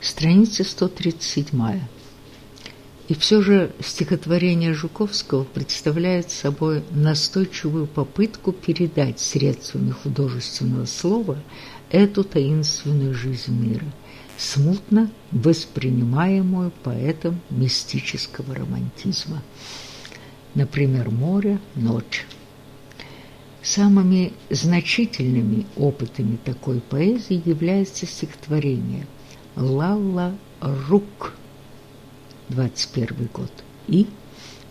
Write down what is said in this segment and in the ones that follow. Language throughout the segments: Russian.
Страница 137. И все же стихотворение Жуковского представляет собой настойчивую попытку передать средствами художественного слова эту таинственную жизнь мира, смутно воспринимаемую поэтом мистического романтизма. Например, «Море, ночь». Самыми значительными опытами такой поэзии является стихотворение «Лалла Рук» 21 год и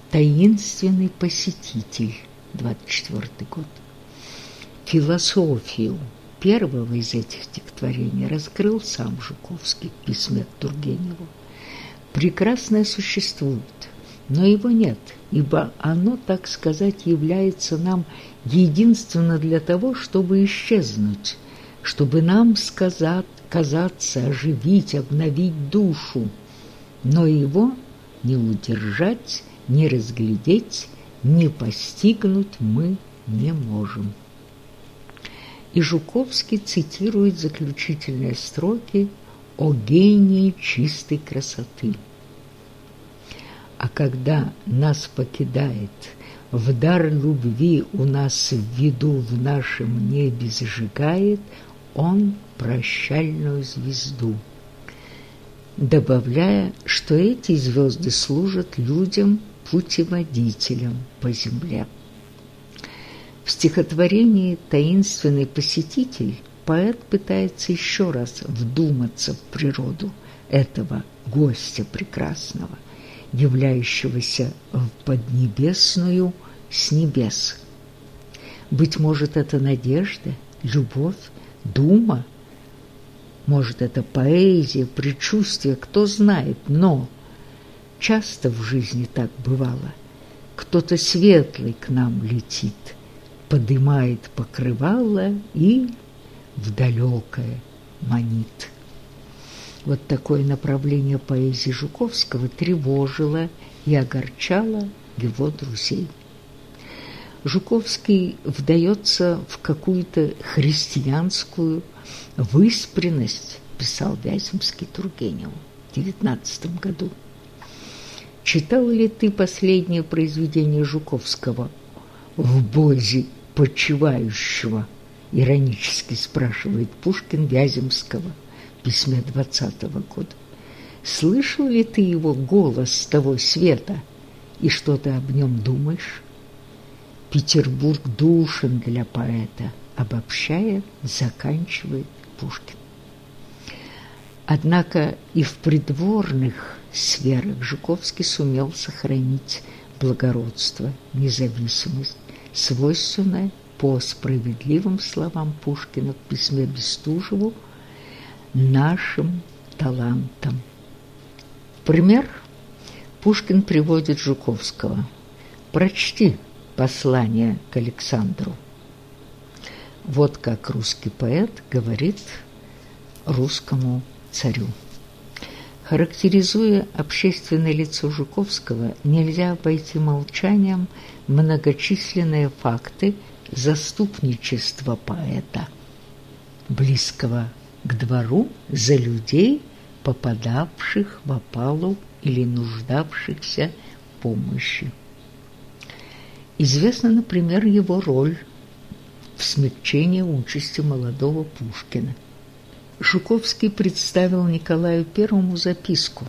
«Таинственный посетитель» 24 год. Философию первого из этих стихотворений раскрыл сам Жуковский в письме к Тургеневу. «Прекрасное существует, но его нет, ибо оно, так сказать, является нам единственно для того, чтобы исчезнуть, чтобы нам сказать, казаться, оживить, обновить душу, но его не удержать, не разглядеть, не постигнуть мы не можем. И Жуковский цитирует заключительные строки о гении чистой красоты. А когда нас покидает – в дар любви у нас в виду в нашем небе зажигает он прощальную звезду, добавляя, что эти звезды служат людям путеводителем по земле. В стихотворении «Таинственный посетитель» поэт пытается еще раз вдуматься в природу этого гостя прекрасного – являющегося в поднебесную с небес. Быть может, это надежда, любовь, дума, может, это поэзия, предчувствие, кто знает, но часто в жизни так бывало. Кто-то светлый к нам летит, подымает покрывало и в далекое манит. Вот такое направление поэзии Жуковского тревожило и огорчало его друзей. Жуковский вдается в какую-то христианскую выспренность, писал Вяземский Тургеневу в девятнадцатом году. Читал ли ты последнее произведение Жуковского «В бозе почивающего»? Иронически спрашивает Пушкин Вяземского – письме двадцатого года. Слышал ли ты его голос с того света, и что ты об нем думаешь? Петербург душен для поэта, обобщая, заканчивает Пушкин. Однако и в придворных сферах Жуковский сумел сохранить благородство, независимость, свойственное по справедливым словам Пушкина в письме Бестужеву нашим талантом. пример Пушкин приводит Жуковского. «Прочти послание к Александру». Вот как русский поэт говорит русскому царю. Характеризуя общественное лицо Жуковского, нельзя обойти молчанием многочисленные факты заступничества поэта, близкого к двору за людей, попадавших в опалу или нуждавшихся в помощи. Известна, например, его роль в смягчении участи молодого Пушкина. Жуковский представил Николаю Первому записку,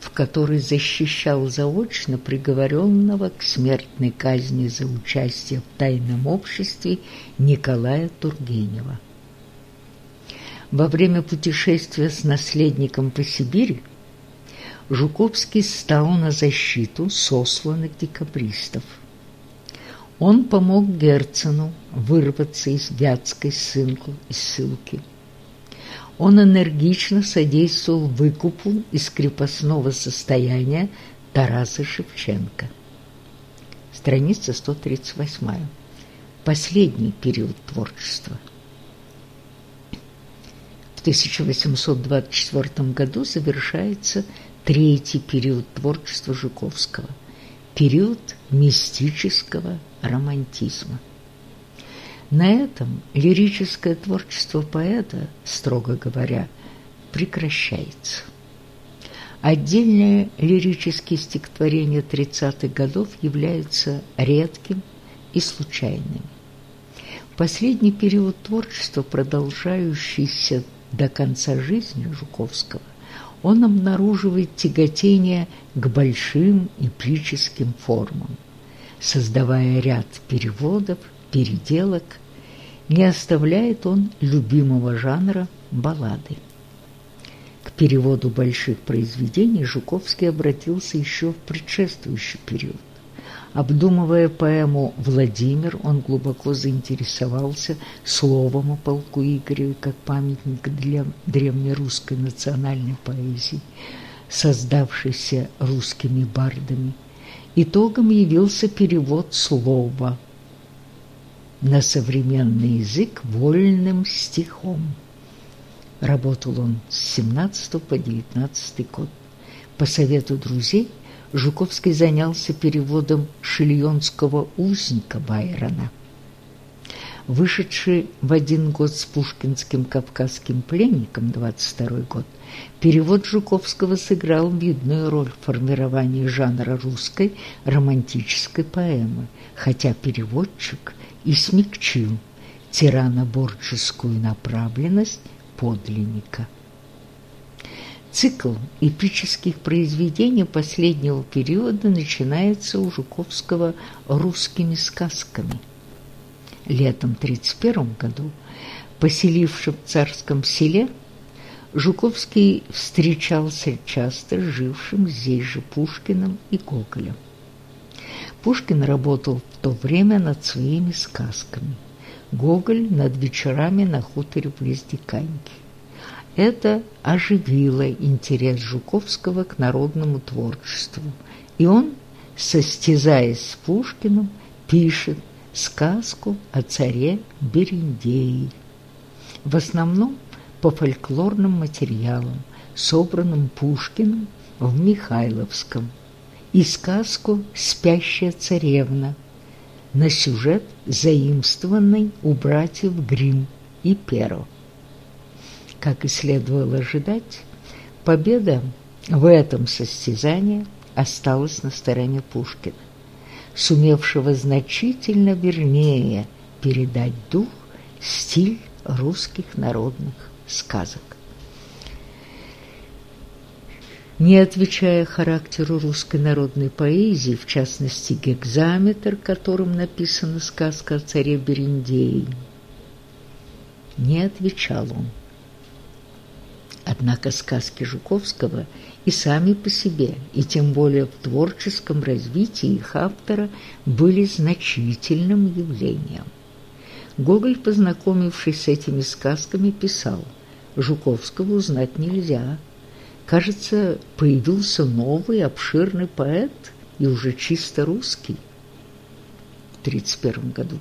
в которой защищал заочно приговоренного к смертной казни за участие в тайном обществе Николая Тургенева. Во время путешествия с наследником по Сибири Жуковский стал на защиту сосланных декабристов. Он помог Герцену вырваться из вятской ссылки. Он энергично содействовал выкупу из крепостного состояния Тараса Шевченко. Страница 138. Последний период творчества – 1824 году завершается третий период творчества Жуковского – период мистического романтизма. На этом лирическое творчество поэта, строго говоря, прекращается. Отдельные лирические стихотворения 30-х годов являются редким и случайным. Последний период творчества, продолжающийся до конца жизни Жуковского, он обнаруживает тяготение к большим эпическим формам, создавая ряд переводов, переделок, не оставляет он любимого жанра баллады. К переводу больших произведений Жуковский обратился еще в предшествующий период. Обдумывая поэму «Владимир», он глубоко заинтересовался словом о полку Игореве как памятник для древнерусской национальной поэзии, создавшейся русскими бардами. Итогом явился перевод слова на современный язык вольным стихом. Работал он с 17 по 19 год. По совету друзей – Жуковский занялся переводом шильонского узника Байрона. Вышедший в один год с пушкинским «Кавказским пленником» 22 год, перевод Жуковского сыграл видную роль в формировании жанра русской романтической поэмы, хотя переводчик и смягчил тираноборческую направленность подлинника. Цикл эпических произведений последнего периода начинается у Жуковского русскими сказками. Летом 1931 году, поселившись в царском селе, Жуковский встречался часто с жившим здесь же Пушкиным и Гоголем. Пушкин работал в то время над своими сказками, Гоголь над вечерами на хуторе в Лездиканьке. Это оживило интерес Жуковского к народному творчеству, и он, состязаясь с Пушкиным, пишет сказку о царе Берендеи. В основном по фольклорным материалам, собранным Пушкиным в Михайловском, и сказку «Спящая царевна» на сюжет, заимствованный у братьев Грим и Перо. Как и следовало ожидать, победа в этом состязании осталась на стороне Пушкина, сумевшего значительно вернее передать дух, стиль русских народных сказок. Не отвечая характеру русской народной поэзии, в частности гекзаметр, которым написана сказка о царе Берендее, не отвечал он. Однако сказки Жуковского и сами по себе, и тем более в творческом развитии их автора, были значительным явлением. Гоголь, познакомившись с этими сказками, писал «Жуковского узнать нельзя. Кажется, появился новый обширный поэт и уже чисто русский» в 1931 году.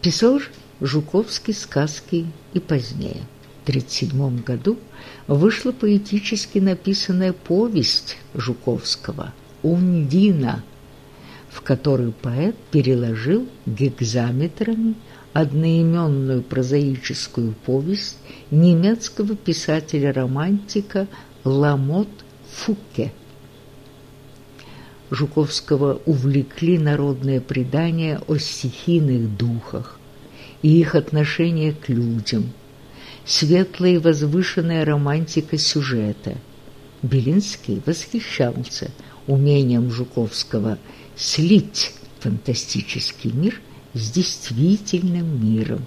Писал Жуковский сказки и позднее – 1937 году вышла поэтически написанная повесть Жуковского «Ундина», в которой поэт переложил гекзаметрами одноименную прозаическую повесть немецкого писателя-романтика Ламот Фуке. Жуковского увлекли народные предания о стихийных духах и их отношение к людям – светлая и возвышенная романтика сюжета. Белинский восхищался умением Жуковского слить фантастический мир с действительным миром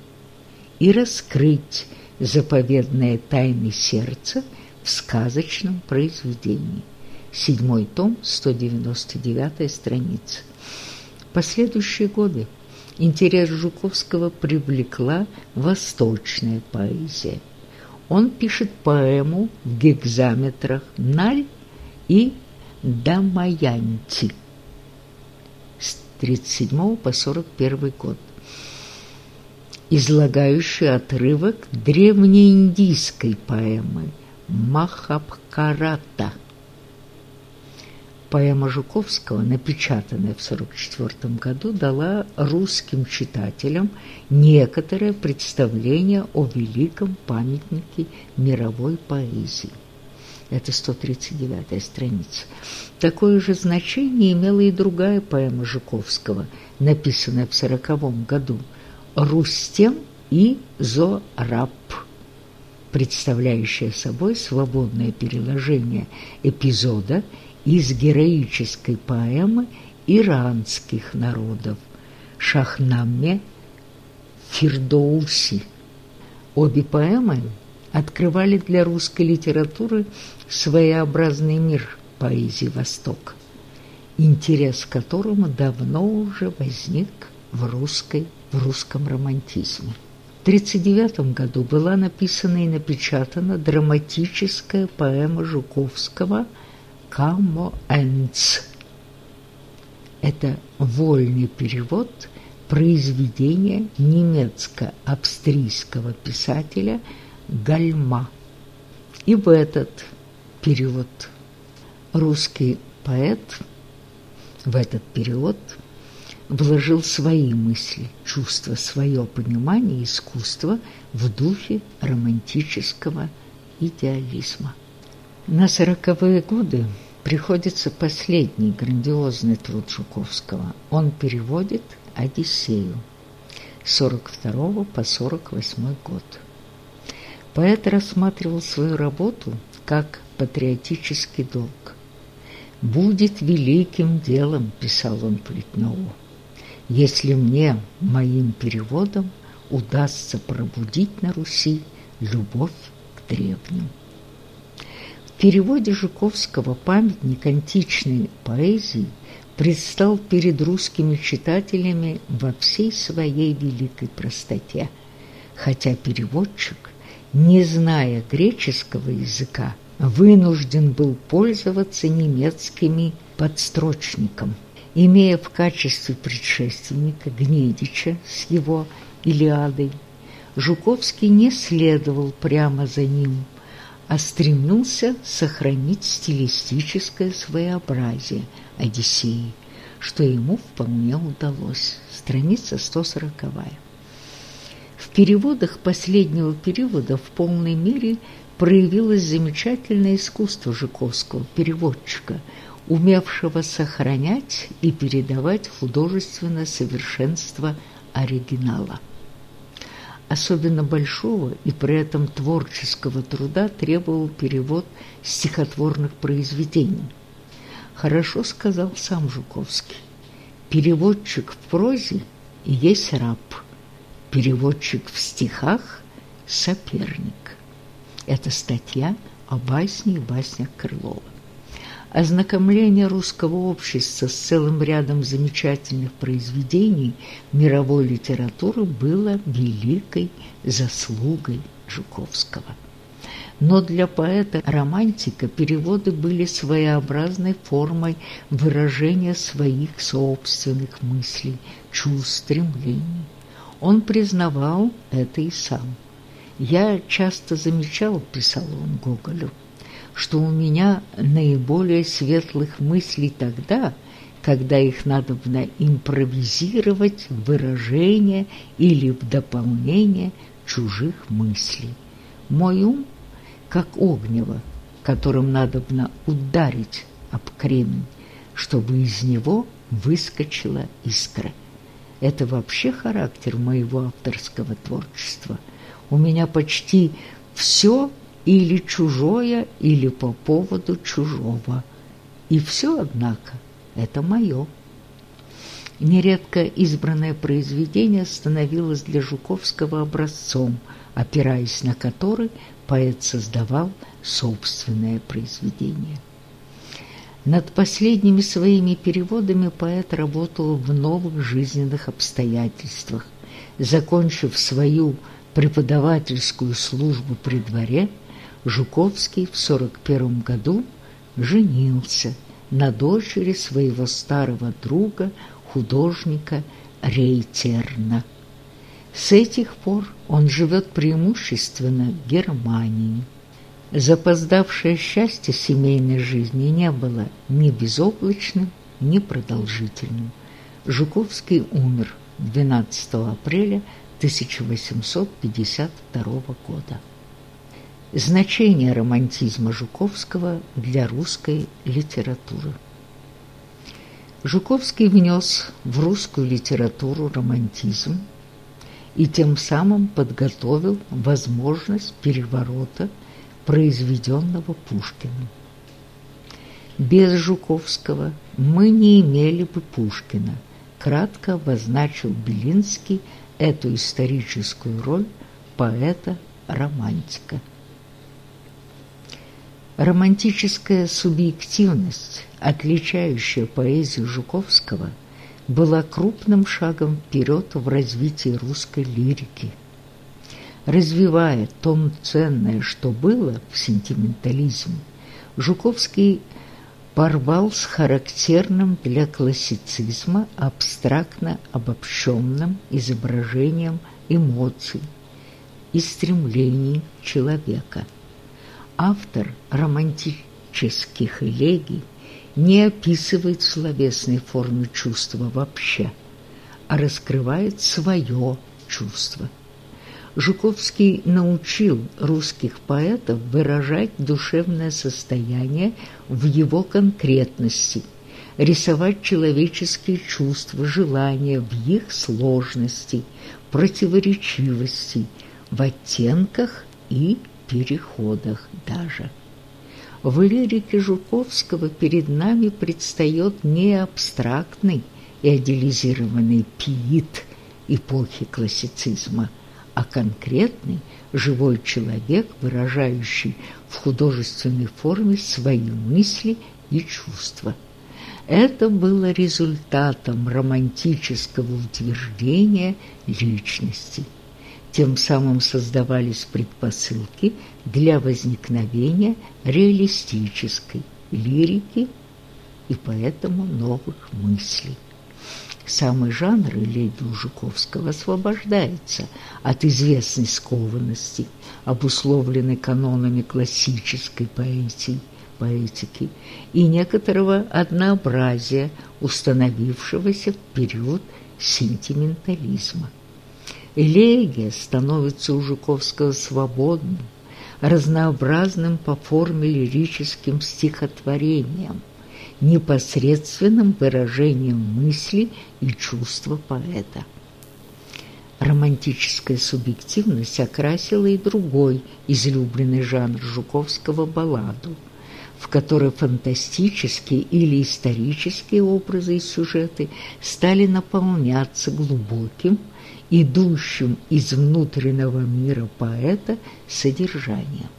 и раскрыть заповедные тайны сердца в сказочном произведении. Седьмой том, 199 страница. Последующие годы Интерес Жуковского привлекла восточная поэзия. Он пишет поэму в гекзаметрах «Наль» и «Дамаянти» с 37 по 41 год, излагающий отрывок древнеиндийской поэмы Махабхарата. Поэма Жуковского, напечатанная в 1944 году, дала русским читателям некоторое представление о великом памятнике мировой поэзии. Это 139-я страница. Такое же значение имела и другая поэма Жуковского, написанная в 1940 году «Рустем и Зораб», представляющая собой свободное переложение эпизода из героической поэмы иранских народов Шахнаме Фирдоуси. Обе поэмы открывали для русской литературы своеобразный мир поэзии Востока, интерес к которому давно уже возник в, русской, в русском романтизме. В 1939 году была написана и напечатана драматическая поэма Жуковского «Камоэнц». Это вольный перевод произведения немецко-австрийского писателя Гальма. И в этот перевод русский поэт в этот перевод вложил свои мысли, чувства, свое понимание искусства в духе романтического идеализма. На сороковые годы приходится последний грандиозный труд Жуковского. Он переводит «Одиссею» с 42 по 48 год. Поэт рассматривал свою работу как патриотический долг. «Будет великим делом», – писал он Плетнову, «если мне, моим переводом, удастся пробудить на Руси любовь к древним». Переводе Жуковского памятник античной поэзии предстал перед русскими читателями во всей своей великой простоте, хотя переводчик, не зная греческого языка, вынужден был пользоваться немецкими подстрочником, имея в качестве предшественника Гнедича с его «Илиадой». Жуковский не следовал прямо за ним, а стремился сохранить стилистическое своеобразие Одиссеи, что ему вполне удалось. Страница 140 -я. В переводах последнего периода в полной мере проявилось замечательное искусство Жуковского, переводчика, умевшего сохранять и передавать художественное совершенство оригинала. Особенно большого и при этом творческого труда требовал перевод стихотворных произведений. Хорошо сказал сам Жуковский. Переводчик в прозе есть раб, переводчик в стихах – соперник. Это статья о басне и баснях Крылова. Ознакомление русского общества с целым рядом замечательных произведений мировой литературы было великой заслугой Жуковского. Но для поэта-романтика переводы были своеобразной формой выражения своих собственных мыслей, чувств, стремлений. Он признавал это и сам – я часто замечал, писал он Гоголю, что у меня наиболее светлых мыслей тогда, когда их надо импровизировать в выражение или в дополнение чужих мыслей. Мой ум, как огнево, которым надо ударить об кремень, чтобы из него выскочила искра. Это вообще характер моего авторского творчества – у меня почти все или чужое, или по поводу чужого. И все, однако, это мое. Нередко избранное произведение становилось для Жуковского образцом, опираясь на который поэт создавал собственное произведение. Над последними своими переводами поэт работал в новых жизненных обстоятельствах, закончив свою преподавательскую службу при дворе, Жуковский в 41 году женился на дочери своего старого друга, художника Рейтерна. С этих пор он живет преимущественно в Германии. Запоздавшее счастье семейной жизни не было ни безоблачным, ни продолжительным. Жуковский умер 12 апреля 1852 года. Значение романтизма Жуковского для русской литературы. Жуковский внес в русскую литературу романтизм и тем самым подготовил возможность переворота, произведенного Пушкиным. Без Жуковского мы не имели бы Пушкина, кратко обозначил Белинский эту историческую роль поэта-романтика. Романтическая субъективность, отличающая поэзию Жуковского, была крупным шагом вперед в развитии русской лирики. Развивая то ценное, что было в сентиментализме, Жуковский порвал с характерным для классицизма абстрактно обобщенным изображением эмоций и стремлений человека – автор романтических элегий не описывает словесной формы чувства вообще, а раскрывает свое чувство. Жуковский научил русских поэтов выражать душевное состояние в его конкретности, рисовать человеческие чувства, желания в их сложности, противоречивости, в оттенках и переходах даже. В лирике Жуковского перед нами предстает не абстрактный и идеализированный пиит эпохи классицизма, а конкретный живой человек, выражающий в художественной форме свои мысли и чувства. Это было результатом романтического утверждения личности – тем самым создавались предпосылки для возникновения реалистической лирики и поэтому новых мыслей. Самый жанр элегии у Жуковского освобождается от известной скованности, обусловленной канонами классической поэзии, поэтики и некоторого однообразия, установившегося в период сентиментализма. Элегия становится у Жуковского свободным, разнообразным по форме лирическим стихотворением, непосредственным выражением мысли и чувства поэта. Романтическая субъективность окрасила и другой излюбленный жанр Жуковского балладу, в которой фантастические или исторические образы и сюжеты стали наполняться глубоким, идущим из внутреннего мира поэта содержанием.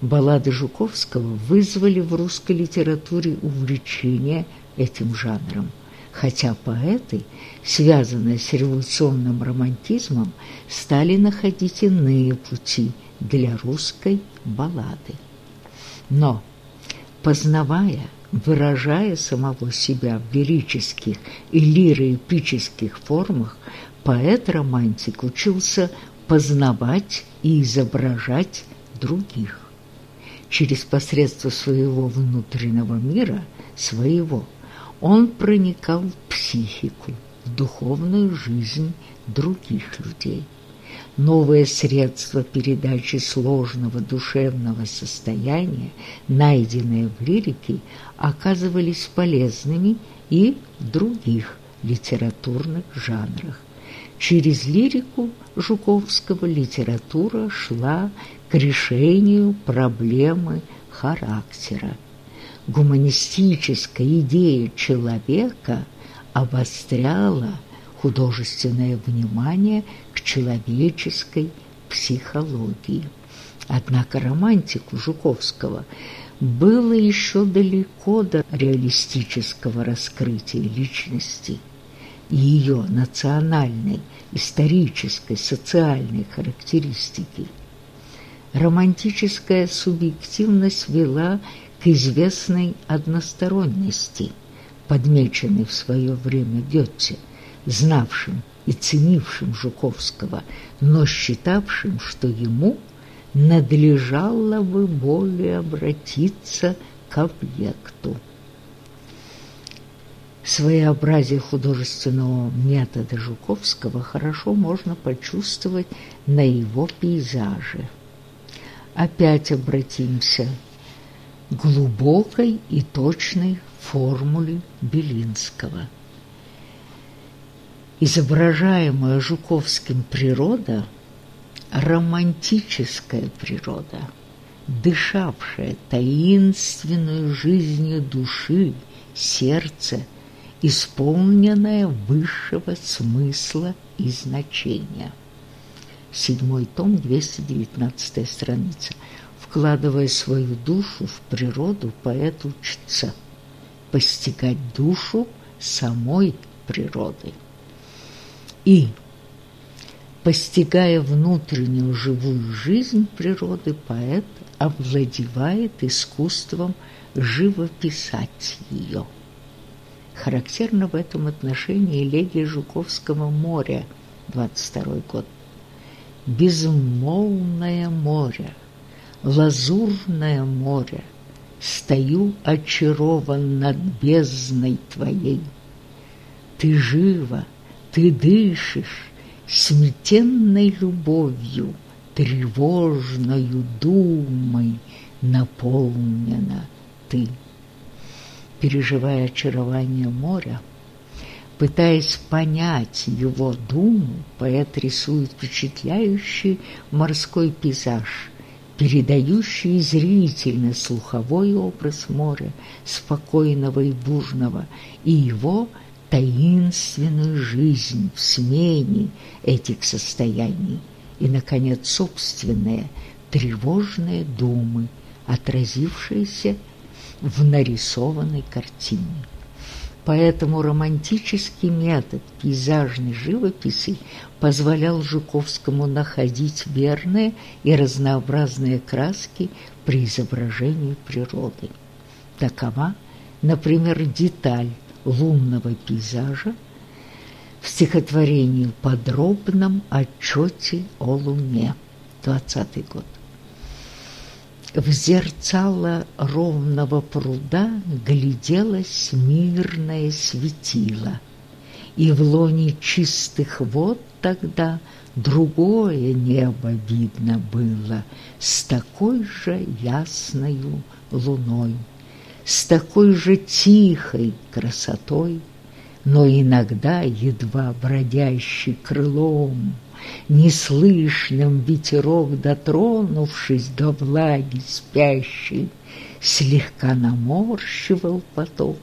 Баллады Жуковского вызвали в русской литературе увлечение этим жанром, хотя поэты, связанные с революционным романтизмом, стали находить иные пути для русской баллады. Но, познавая, выражая самого себя в лирических и лироэпических формах, поэт-романтик учился познавать и изображать других. Через посредство своего внутреннего мира, своего, он проникал в психику, в духовную жизнь других людей. Новые средства передачи сложного душевного состояния, найденные в лирике, оказывались полезными и в других литературных жанрах. Через лирику Жуковского литература шла к решению проблемы характера. Гуманистическая идея человека обостряла художественное внимание к человеческой психологии. Однако романтику Жуковского было еще далеко до реалистического раскрытия личности – ее национальной, исторической, социальной характеристики. Романтическая субъективность вела к известной односторонности, подмеченной в свое время Гетте, знавшим и ценившим Жуковского, но считавшим, что ему надлежало бы более обратиться к объекту. Своеобразие художественного метода Жуковского хорошо можно почувствовать на его пейзаже. Опять обратимся к глубокой и точной формуле Белинского. Изображаемая Жуковским природа – романтическая природа, дышавшая таинственную жизнью души, сердца – исполненное высшего смысла и значения. Седьмой том, 219 страница. Вкладывая свою душу в природу, поэт учится постигать душу самой природы. И, постигая внутреннюю живую жизнь природы, поэт овладевает искусством живописать ее. Характерно в этом отношении элегия Жуковского «Море», 22 год. «Безмолвное море, лазурное море, стою очарован над бездной твоей. Ты жива, ты дышишь, смятенной любовью, тревожною думой наполнена ты» переживая очарование моря, Пытаясь понять его думу, поэт рисует впечатляющий морской пейзаж, передающий зрительно слуховой образ моря, спокойного и бурного, и его таинственную жизнь в смене этих состояний, и, наконец, собственные тревожные думы, отразившиеся в нарисованной картине. Поэтому романтический метод пейзажной живописи позволял Жуковскому находить верные и разнообразные краски при изображении природы. Такова, например, деталь лунного пейзажа в стихотворении «Подробном отчете о Луне», 20 год. В зерцало ровного пруда гляделось мирное светило, И в лоне чистых вод тогда Другое небо видно было С такой же ясною луной, С такой же тихой красотой, Но иногда едва бродящий крылом — Неслышным ветерок, дотронувшись до влаги спящей, Слегка наморщивал поток.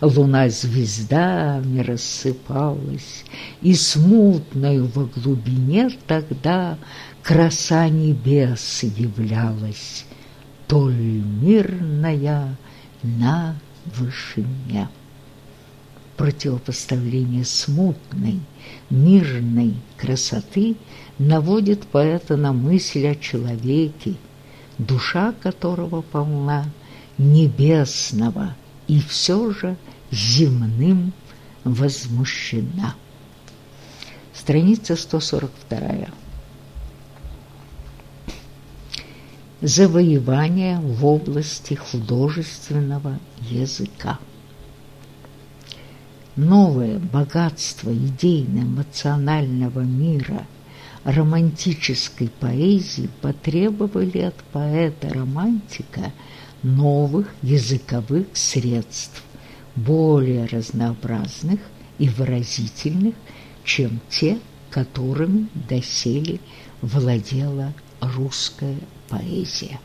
Луна звездами рассыпалась, И смутною во глубине тогда Краса небес являлась, Толь мирная на вышине противопоставление смутной, мирной красоты наводит поэта на мысль о человеке, душа которого полна небесного и все же земным возмущена. Страница 142. Завоевание в области художественного языка новое богатство идейно-эмоционального мира романтической поэзии потребовали от поэта-романтика новых языковых средств, более разнообразных и выразительных, чем те, которыми доселе владела русская поэзия.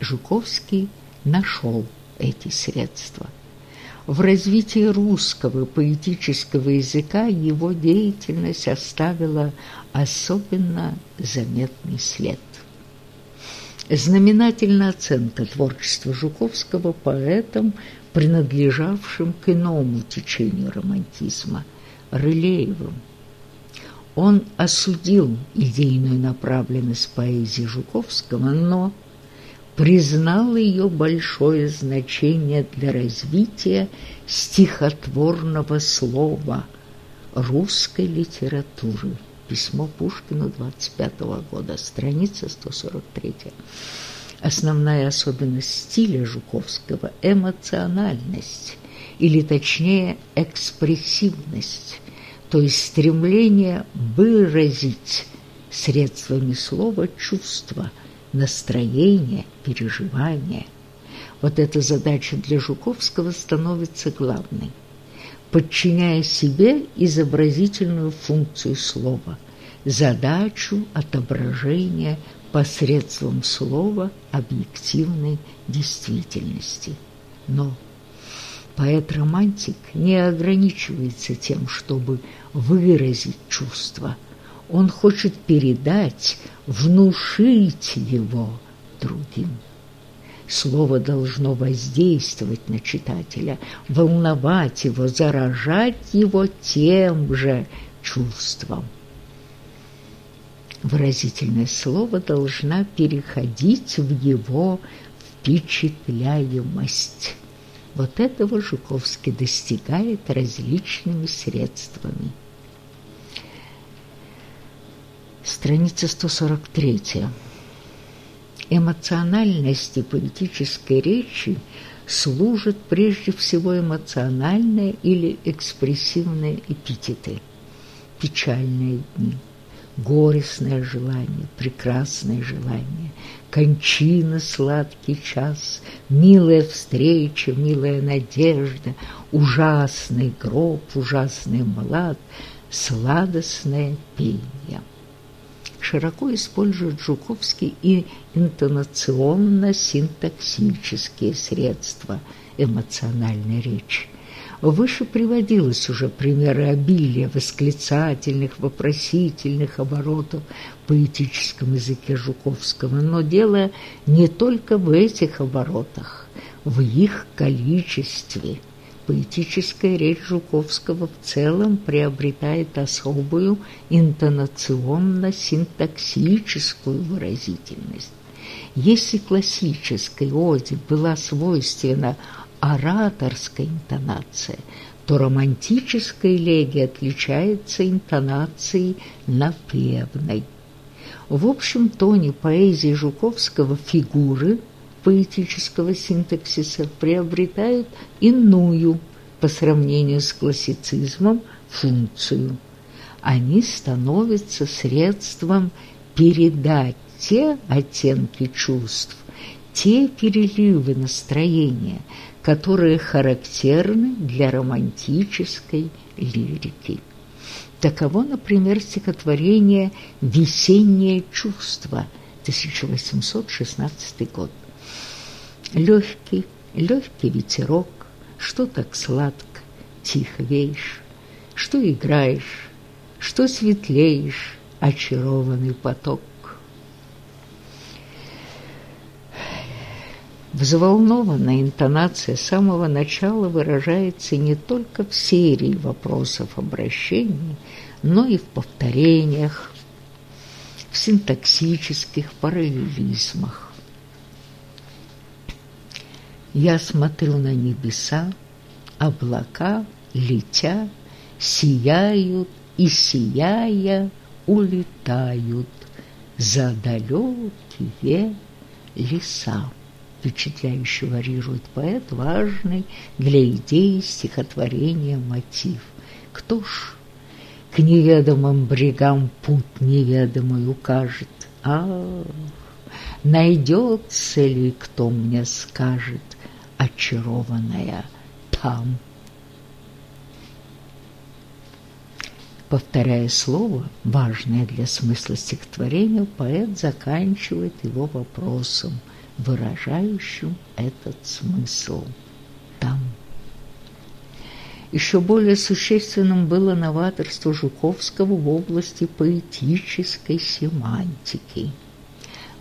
Жуковский нашел эти средства – в развитии русского поэтического языка его деятельность оставила особенно заметный след. Знаменательна оценка творчества Жуковского поэтом, принадлежавшим к иному течению романтизма – Рылеевым. Он осудил идейную направленность поэзии Жуковского, но признал ее большое значение для развития стихотворного слова русской литературы, Письмо Пушкину 25 года, страница 143. Основная особенность стиля Жуковского – эмоциональность, или точнее экспрессивность, то есть стремление выразить средствами слова чувства, настроение, переживания. Вот эта задача для Жуковского становится главной, подчиняя себе изобразительную функцию слова, задачу отображения посредством слова объективной действительности. Но поэт-романтик не ограничивается тем, чтобы выразить чувство. Он хочет передать, внушить его другим. Слово должно воздействовать на читателя, волновать его, заражать его тем же чувством выразительное слово должна переходить в его впечатляемость. Вот этого Жуковский достигает различными средствами. Страница 143. Эмоциональности поэтической речи служат прежде всего эмоциональные или экспрессивные эпитеты. Печальные дни – горестное желание, прекрасное желание, кончина, сладкий час, милая встреча, милая надежда, ужасный гроб, ужасный млад, сладостное пение. Широко использует Жуковский и интонационно-синтаксические средства эмоциональной речи. Выше приводилось уже примеры обилия восклицательных, вопросительных оборотов в поэтическом языке Жуковского, но дело не только в этих оборотах, в их количестве. Поэтическая речь Жуковского в целом приобретает особую интонационно-синтаксическую выразительность. Если классической оде была свойственна ораторская интонация, то романтическая элегия отличается интонацией напевной. В общем тоне поэзии Жуковского фигуры поэтического синтаксиса приобретают иную по сравнению с классицизмом функцию. Они становятся средством передать те оттенки чувств, те переливы настроения, которые характерны для романтической лирики. Таково, например, стихотворение «Весеннее чувство» 1816 год. Легкий, легкий ветерок, что так сладко, тихо веешь, что играешь, что светлеешь, очарованный поток. Взволнованная интонация с самого начала выражается не только в серии вопросов обращений, но и в повторениях, в синтаксических параллелизмах. Я смотрю на небеса, облака, летя, сияют и, сияя, улетают за далекие леса впечатляюще варьирует поэт важный для идеи стихотворения мотив. Кто ж к неведомым брегам путь неведомый укажет? А, найдется ли, кто мне скажет, очарованная там? Повторяя слово, важное для смысла стихотворения, поэт заканчивает его вопросом – выражающим этот смысл там. Еще более существенным было новаторство Жуковского в области поэтической семантики.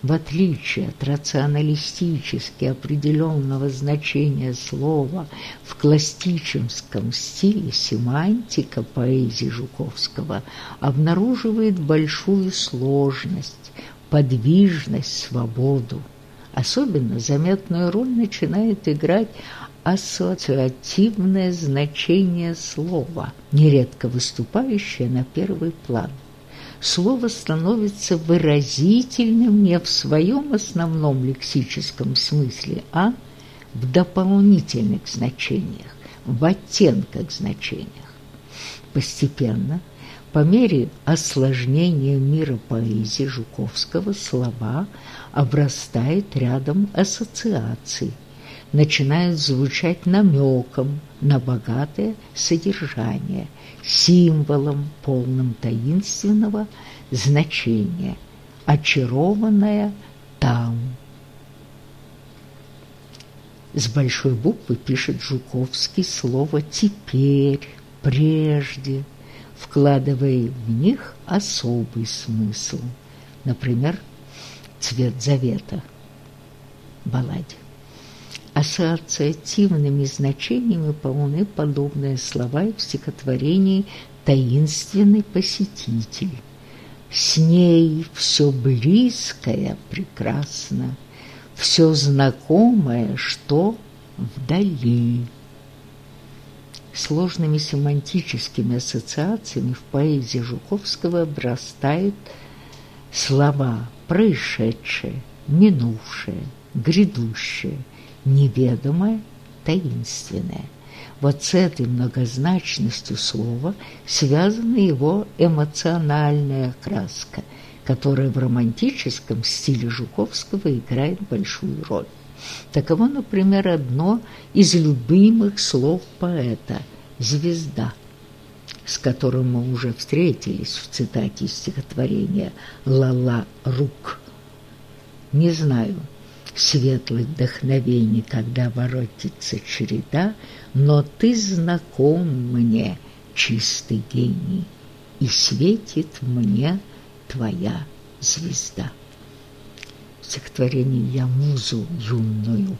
В отличие от рационалистически определенного значения слова в классическом стиле, семантика поэзии Жуковского обнаруживает большую сложность, подвижность, свободу. Особенно заметную роль начинает играть ассоциативное значение слова, нередко выступающее на первый план. Слово становится выразительным не в своем основном лексическом смысле, а в дополнительных значениях, в оттенках значениях. Постепенно, по мере осложнения мира поэзии Жуковского, слова обрастают рядом ассоциаций, начинают звучать намеком на богатое содержание, символом, полным таинственного значения, очарованное там. С большой буквы пишет Жуковский слово «теперь», «прежде», вкладывая в них особый смысл. Например, «Цвет завета» балладе. Ассоциативными значениями полны подобные слова и в стихотворении «Таинственный посетитель». С ней все близкое прекрасно, все знакомое, что вдали. Сложными семантическими ассоциациями в поэзии Жуковского обрастают слова «происшедшее», «минувшее», «грядущее», «неведомое», «таинственное». Вот с этой многозначностью слова связана его эмоциональная краска, которая в романтическом стиле Жуковского играет большую роль. Таково, например, одно из любимых слов поэта «звезда», с которым мы уже встретились в цитате из стихотворения «Лала рук». Не знаю, светлых вдохновений, когда воротится череда, но ты знаком мне, чистый гений, и светит мне твоя звезда. Стихотворение «Я музу юную».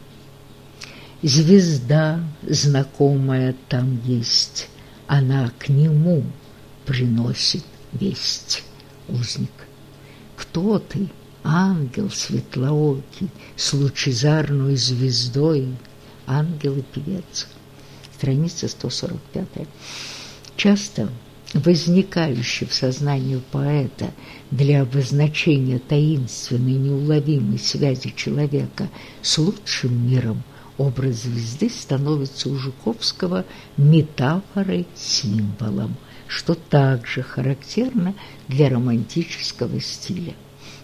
Звезда знакомая там есть, она к нему приносит весть. Узник, кто ты? Ангел светлоокий, с лучезарной звездой, ангел и певец. Страница 145. Часто возникающий в сознании поэта для обозначения таинственной неуловимой связи человека с лучшим миром образ звезды становится у Жуковского метафорой, символом, что также характерно для романтического стиля.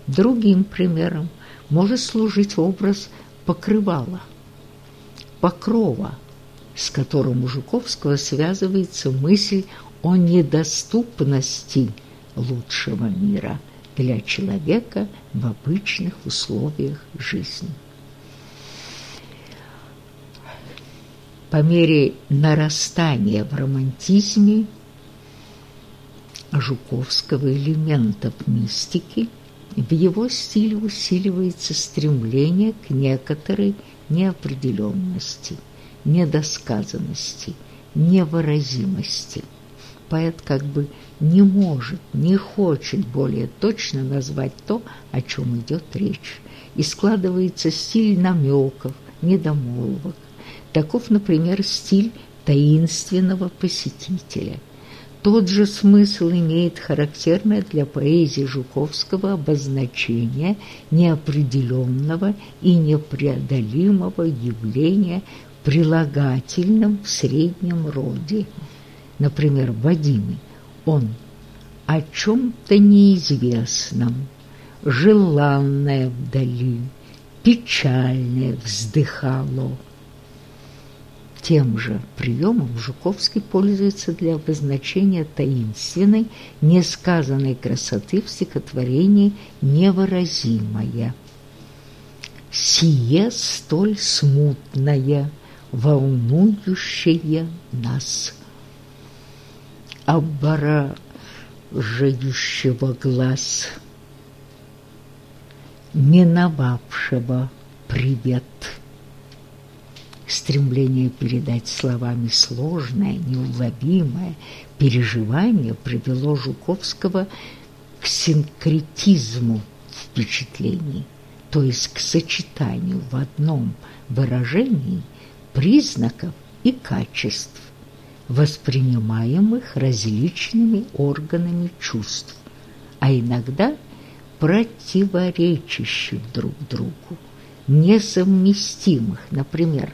Другим примером может служить образ покрывала, покрова, с которым у Жуковского связывается мысль о недоступности лучшего мира для человека в обычных условиях жизни. По мере нарастания в романтизме Жуковского элементов мистики в его стиле усиливается стремление к некоторой неопределенности, недосказанности, невыразимости. Поэт как бы не может, не хочет более точно назвать то, о чем идет речь, и складывается стиль намеков, недомолвок. Таков, например, стиль таинственного посетителя – тот же смысл имеет характерное для поэзии Жуковского обозначение неопределенного и непреодолимого явления прилагательным в среднем роде. Например, Вадиме он о чем-то неизвестном, желанное вдали, печальное вздыхало, тем же приемом Жуковский пользуется для обозначения таинственной, несказанной красоты в стихотворении «Невыразимая». «Сие столь смутное, волнующее нас» обворожающего глаз, миновавшего привет стремление передать словами сложное, неуловимое переживание привело Жуковского к синкретизму впечатлений, то есть к сочетанию в одном выражении признаков и качеств, воспринимаемых различными органами чувств, а иногда противоречащих друг другу, несовместимых. Например,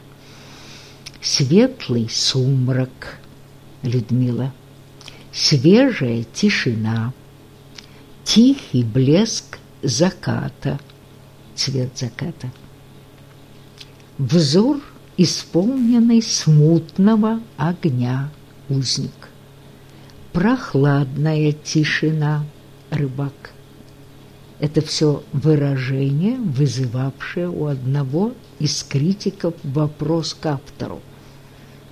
«Светлый сумрак» Людмила, «Свежая тишина», «Тихий блеск заката», цвет заката, «Взор, исполненный смутного огня» узник, «Прохладная тишина» рыбак. Это все выражение, вызывавшее у одного из критиков вопрос к автору.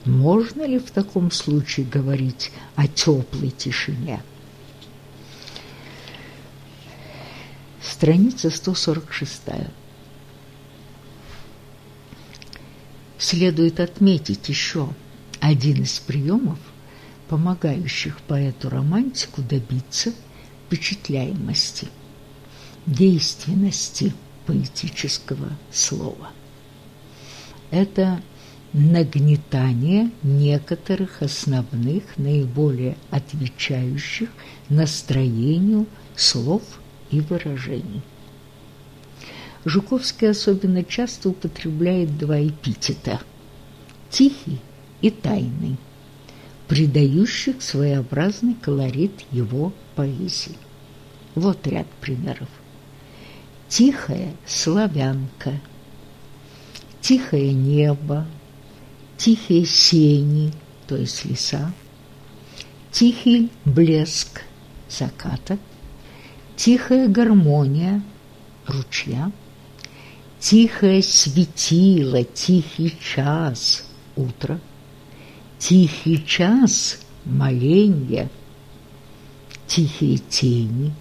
Можно ли в таком случае говорить о теплой тишине? Страница 146. Следует отметить еще один из приемов, помогающих поэту-романтику добиться впечатляемости – действенности поэтического слова. Это нагнетание некоторых основных, наиболее отвечающих настроению слов и выражений. Жуковский особенно часто употребляет два эпитета – тихий и тайный, придающих своеобразный колорит его поэзии. Вот ряд примеров тихая славянка, тихое небо, тихие сени, то есть леса, тихий блеск заката, тихая гармония ручья, тихое светило, тихий час утро, тихий час моленья, тихие тени,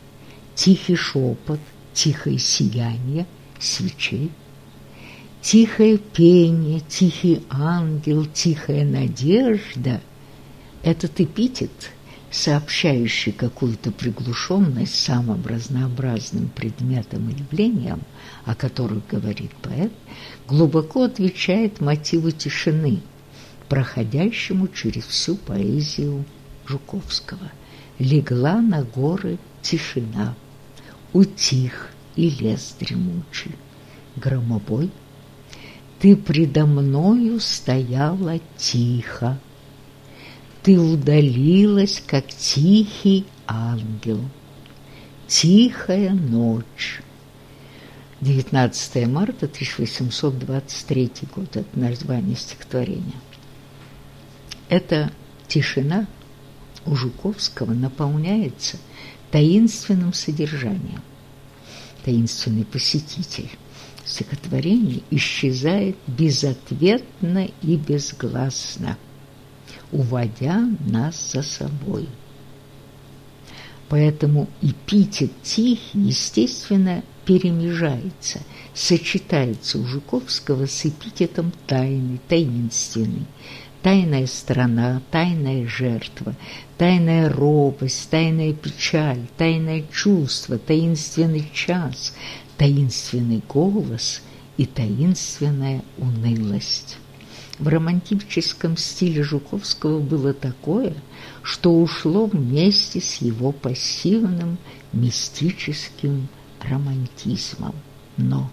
тихий шепот, тихое сияние свечей, тихое пение, тихий ангел, тихая надежда – этот эпитет, сообщающий какую-то приглушенность самым разнообразным предметам и явлениям, о которых говорит поэт, глубоко отвечает мотиву тишины, проходящему через всю поэзию Жуковского. Легла на горы тишина – утих и лес дремучий. Громобой, ты предо мною стояла тихо, Ты удалилась, как тихий ангел. Тихая ночь. 19 марта 1823 год. Это название стихотворения. Эта тишина у Жуковского наполняется – таинственным содержанием. Таинственный посетитель стихотворения исчезает безответно и безгласно, уводя нас за собой. Поэтому эпитет «тихий» естественно перемежается, сочетается у Жуковского с эпитетом «тайный», «таинственный», тайная страна, тайная жертва, тайная робость, тайная печаль, тайное чувство, таинственный час, таинственный голос и таинственная унылость. В романтическом стиле Жуковского было такое, что ушло вместе с его пассивным мистическим романтизмом. Но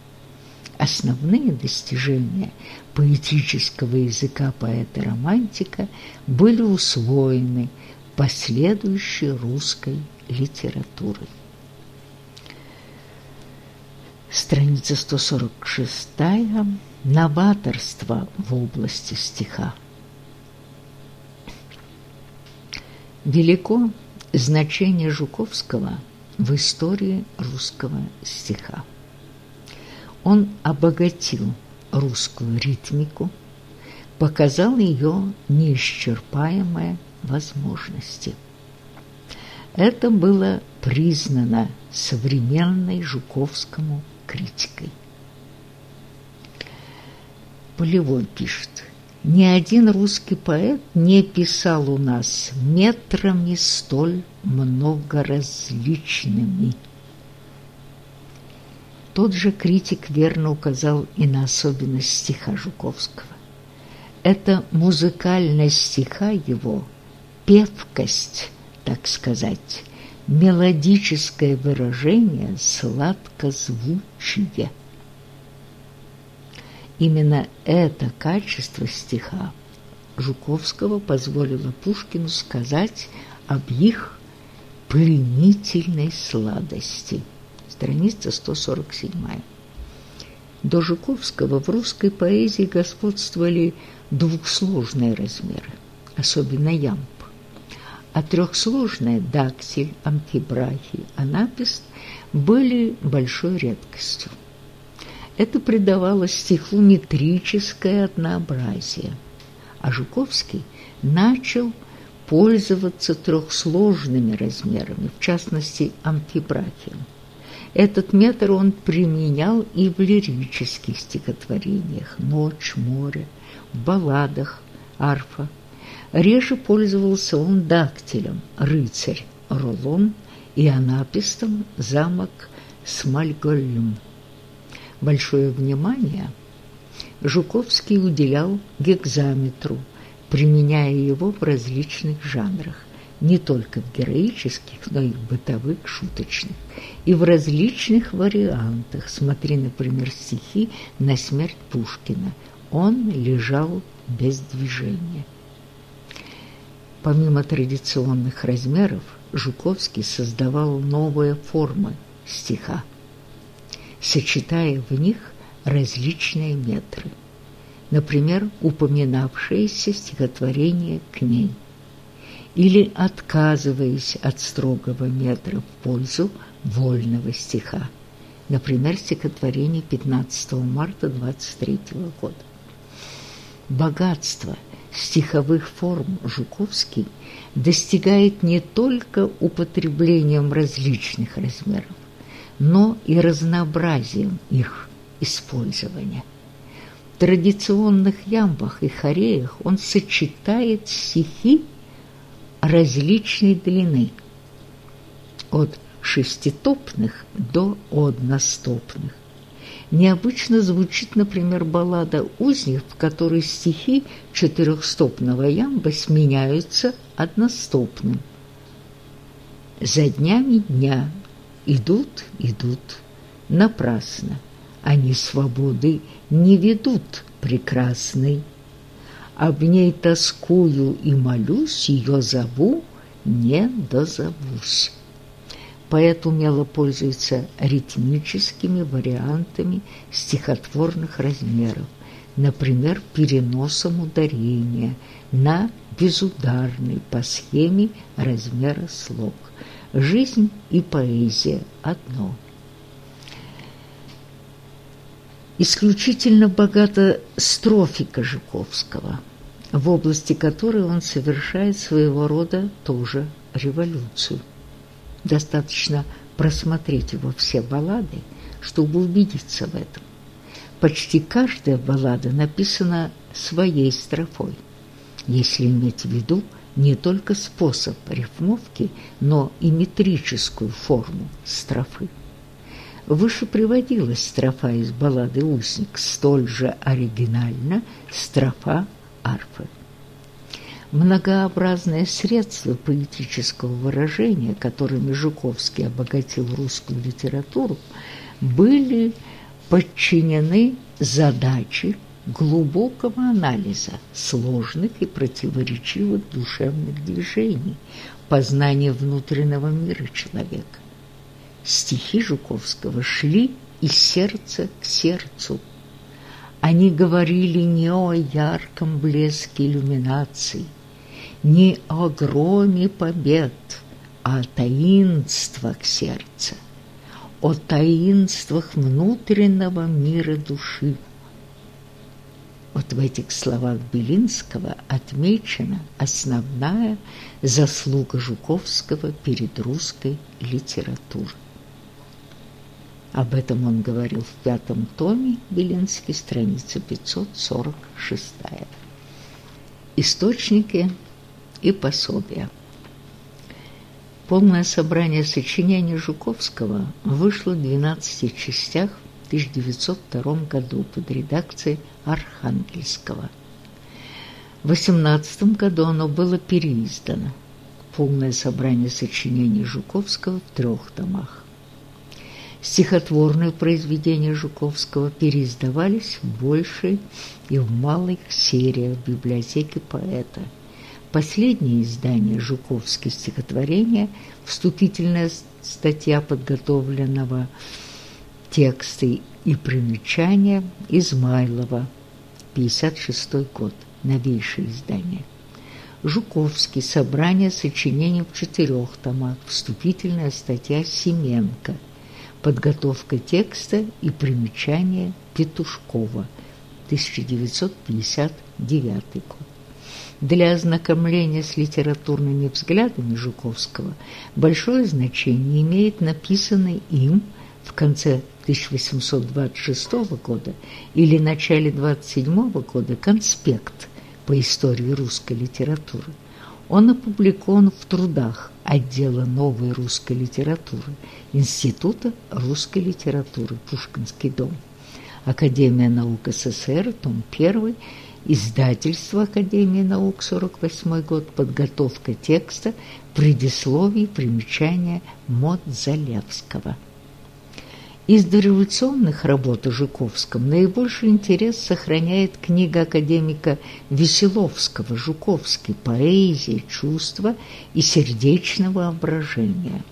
Основные достижения поэтического языка поэта-романтика были усвоены последующей русской литературой. Страница 146. Новаторство в области стиха. Велико значение Жуковского в истории русского стиха. Он обогатил русскую ритмику, показал ее неисчерпаемые возможности. Это было признано современной Жуковскому критикой. Полевой пишет, ни один русский поэт не писал у нас метрами столь многоразличными тот же критик верно указал и на особенность стиха Жуковского. Это музыкальность стиха его, певкость, так сказать, мелодическое выражение сладкозвучие. Именно это качество стиха Жуковского позволило Пушкину сказать об их пленительной сладости. Страница 147. До Жуковского в русской поэзии господствовали двухсложные размеры, особенно ямб. А трехсложные дактиль, амфибрахий, анапист были большой редкостью. Это придавало стиху метрическое однообразие, а Жуковский начал пользоваться трехсложными размерами, в частности амфибрахием. Этот метр он применял и в лирических стихотворениях «Ночь», «Море», в балладах, арфа. Реже пользовался он дактилем «Рыцарь», «Рулон» и анапистом «Замок Смальгольм». Большое внимание Жуковский уделял гекзаметру, применяя его в различных жанрах, не только в героических, но и в бытовых, шуточных, и в различных вариантах. Смотри, например, стихи «На смерть Пушкина». Он лежал без движения. Помимо традиционных размеров, Жуковский создавал новые формы стиха – сочетая в них различные метры, например, упоминавшееся стихотворение к ней, или отказываясь от строгого метра в пользу вольного стиха, например, стихотворение 15 марта 23 года. Богатство стиховых форм Жуковский достигает не только употреблением различных размеров, но и разнообразием их использования. В традиционных ямбах и хореях он сочетает стихи различной длины, от шеститопных до одностопных. Необычно звучит, например, баллада «Узник», в которой стихи четырехстопного ямба сменяются одностопным. «За днями дня Идут, идут, напрасно. Они свободы не ведут прекрасной. Об ней тоскую и молюсь, ее зову, не дозовусь. Поэт умело пользуется ритмическими вариантами стихотворных размеров, например, переносом ударения на безударный по схеме размера слог – Жизнь и поэзия одно. Исключительно богата строфика Жуковского, в области которой он совершает своего рода тоже революцию. Достаточно просмотреть его все баллады, чтобы убедиться в этом. Почти каждая баллада написана своей строфой, если иметь в виду – не только способ рифмовки, но и метрическую форму строфы. Выше приводилась строфа из баллады «Узник», столь же оригинально строфа арфы. Многообразные средства поэтического выражения, которыми Жуковский обогатил русскую литературу, были подчинены задаче глубокого анализа сложных и противоречивых душевных движений, познания внутреннего мира человека. Стихи Жуковского шли из сердца к сердцу. Они говорили не о ярком блеске иллюминаций, не о громе побед, а о таинствах сердца, о таинствах внутреннего мира души, вот в этих словах Белинского отмечена основная заслуга Жуковского перед русской литературой. Об этом он говорил в пятом томе Белинский, страница 546. Источники и пособия. Полное собрание сочинений Жуковского вышло в 12 частях 1902 году под редакцией Архангельского. В 18 году оно было переиздано. полное собрание сочинений Жуковского в трех томах. Стихотворные произведения Жуковского переиздавались в большей и в малых сериях в библиотеке поэта. Последнее издание «Жуковские стихотворения», вступительная статья подготовленного текста и примечания Измайлова, 56 год, новейшее издание. Жуковский, собрание сочинений в четырех томах, вступительная статья Семенко – Подготовка текста и примечания Петушкова, 1959 год. Для ознакомления с литературными взглядами Жуковского большое значение имеет написанный им в конце 1826 года или начале 27 года конспект по истории русской литературы. Он опубликован в трудах отдела новой русской литературы Института русской литературы Пушкинский дом. Академия наук СССР, том 1, издательство Академии наук, 48 год, подготовка текста, предисловие, примечания Модзалевского. Из дореволюционных работ о Жуковском наибольший интерес сохраняет книга академика Веселовского «Жуковский. Поэзия, чувства и сердечного воображения»,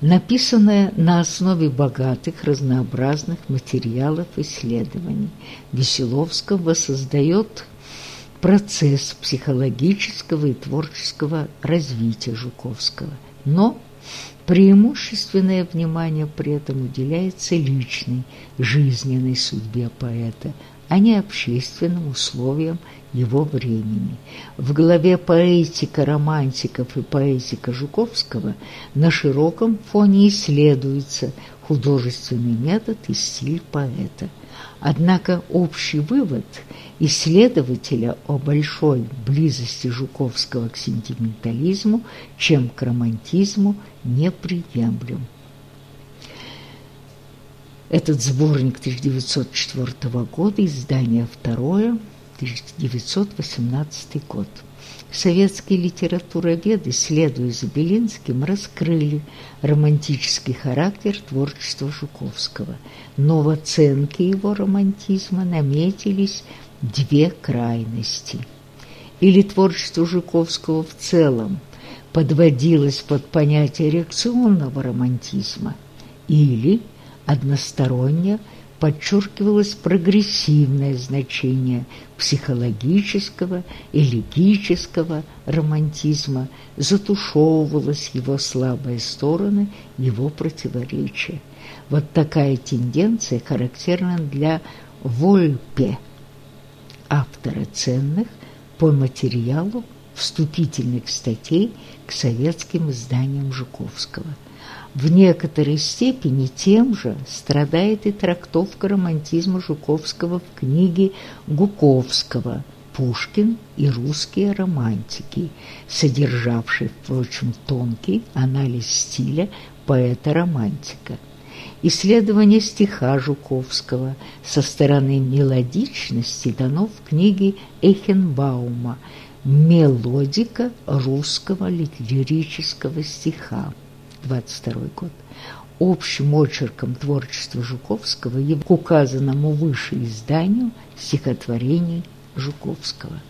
написанная на основе богатых разнообразных материалов исследований. Веселовского воссоздает процесс психологического и творческого развития Жуковского, но Преимущественное внимание при этом уделяется личной, жизненной судьбе поэта, а не общественным условиям его времени. В главе «Поэтика романтиков и поэтика Жуковского» на широком фоне исследуется художественный метод и стиль поэта. Однако общий вывод исследователя о большой близости Жуковского к сентиментализму, чем к романтизму, неприемлем. Этот сборник 1904 года, издание второе, 1918 год. Советские литературоведы, следуя за Белинским, раскрыли романтический характер творчества Жуковского, но в оценке его романтизма наметились две крайности. Или творчество Жуковского в целом подводилось под понятие реакционного романтизма, или односторонне – подчеркивалось прогрессивное значение психологического и легического романтизма, затушевывалась его слабые стороны, его противоречия. Вот такая тенденция характерна для Вольпе, автора ценных по материалу вступительных статей к советским изданиям Жуковского – в некоторой степени тем же страдает и трактовка романтизма Жуковского в книге Гуковского «Пушкин и русские романтики», содержавшей, впрочем, тонкий анализ стиля поэта-романтика. Исследование стиха Жуковского со стороны мелодичности дано в книге Эхенбаума «Мелодика русского лирического стиха». 22 год. Общим очерком творчества Жуковского к указанному выше изданию стихотворений Жуковского.